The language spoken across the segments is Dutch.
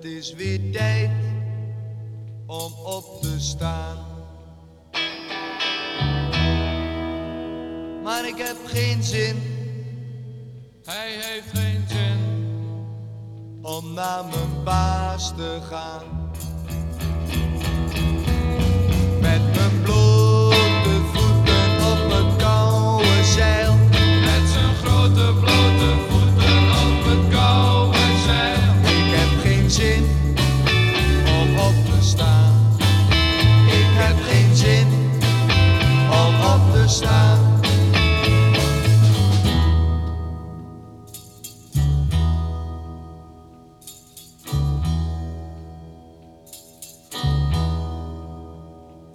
is weer tijd om op te staan. Maar ik heb geen zin, Hij heeft geen zin. om naar mijn baas te gaan.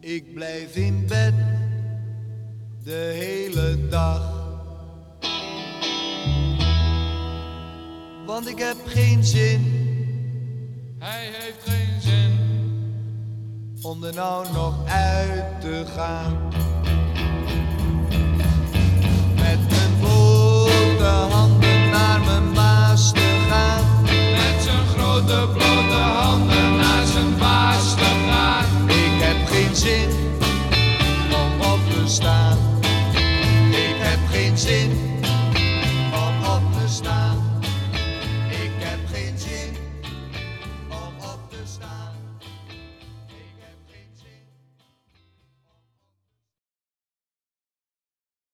Ik blijf in bed de hele dag. Want ik heb geen zin Hij heeft geen zin. om er nou nog uit te gaan. geen zin om op te staan. Ik heb geen zin.